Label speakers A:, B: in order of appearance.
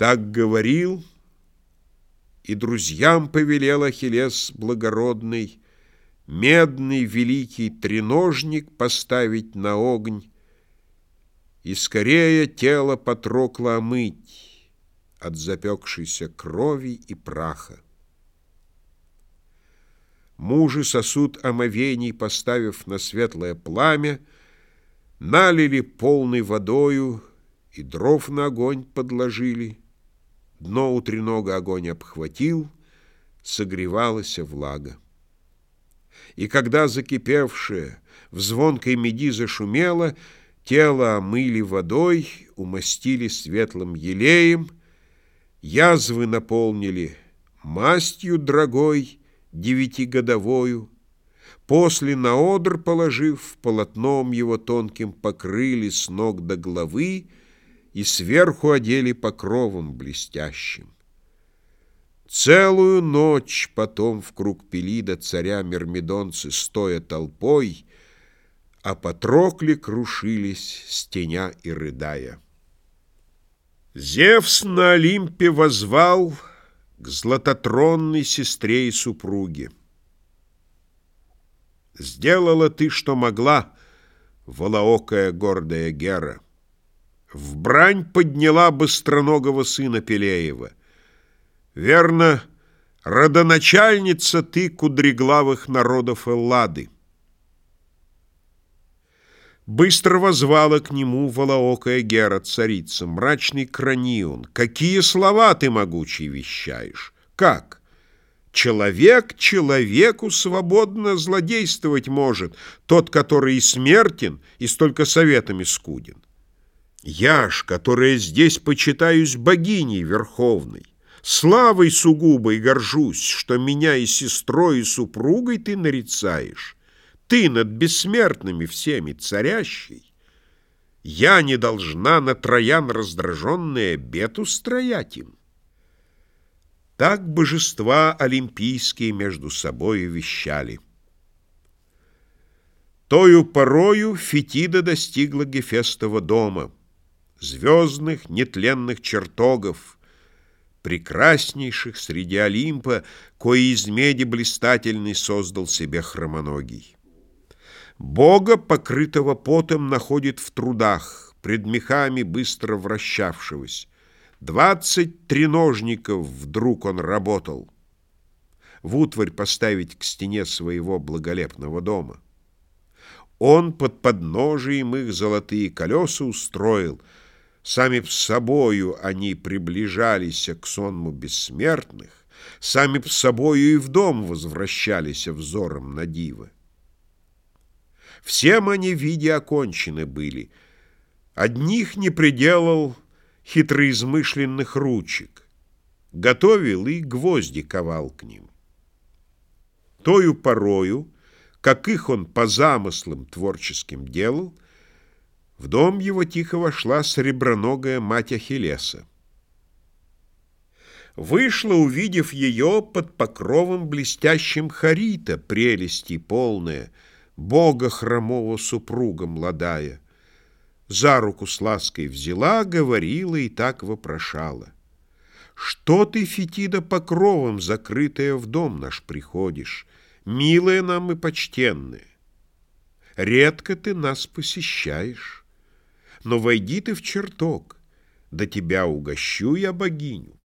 A: Так говорил, и друзьям повелел Ахиллес благородный Медный великий треножник поставить на огонь И скорее тело Патрокла омыть От запекшейся крови и праха. Мужи сосуд омовений, поставив на светлое пламя, Налили полной водою и дров на огонь подложили. Дно у тренога огонь обхватил, согревалась влага. И когда закипевшее в звонкой меди зашумело, тело омыли водой, умастили светлым елеем, язвы наполнили мастью дорогой, девятигодовою, После на одр положив, полотном его тонким покрыли с ног до головы И сверху одели покровом блестящим. Целую ночь потом в круг Пелида царя мирмидонцы, стоя толпой, А Патрокли крушились, стеня и рыдая. Зевс на Олимпе возвал — к златотронной сестре и супруге. Сделала ты, что могла, волоокая гордая Гера. В брань подняла быстроногого сына Пелеева. Верно, родоначальница ты кудреглавых народов Эллады. Быстро возвала к нему волоокая Гера, царица, мрачный кранион. Какие слова ты могучий вещаешь? Как? Человек человеку свободно злодействовать может, тот, который и смертен, и столько советами скуден. Я ж, которая здесь почитаюсь богиней верховной, славой сугубой горжусь, что меня и сестрой, и супругой ты нарицаешь, ты над бессмертными всеми царящий, я не должна на троян раздраженный обет устроять им. Так божества олимпийские между собой вещали. Тою порою Фетида достигла Гефестова дома, звездных нетленных чертогов, прекраснейших среди Олимпа, кои из меди блистательный создал себе хромоногий. Бога, покрытого потом, находит в трудах, пред мехами быстро вращавшегося. Двадцать треножников вдруг он работал. В утварь поставить к стене своего благолепного дома. Он под подножием их золотые колеса устроил, Сами с собою они приближались к сонму бессмертных, Сами с собою и в дом возвращались взором на диво. Всем они в виде окончены были. Одних не приделал хитроизмышленных ручек, готовил и гвозди ковал к ним. Тою порою, как их он по замыслам творческим делал, в дом его тихо вошла среброногая мать Ахиллеса. Вышла, увидев ее под покровом блестящим Харита, прелести полная, Бога хромого супруга младая. За руку с лаской взяла, говорила и так вопрошала. Что ты, Фетида, покровом закрытая в дом наш приходишь, Милая нам и почтенная? Редко ты нас посещаешь, Но войди ты в чертог, Да тебя угощу я богиню.